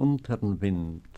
unteren Wind.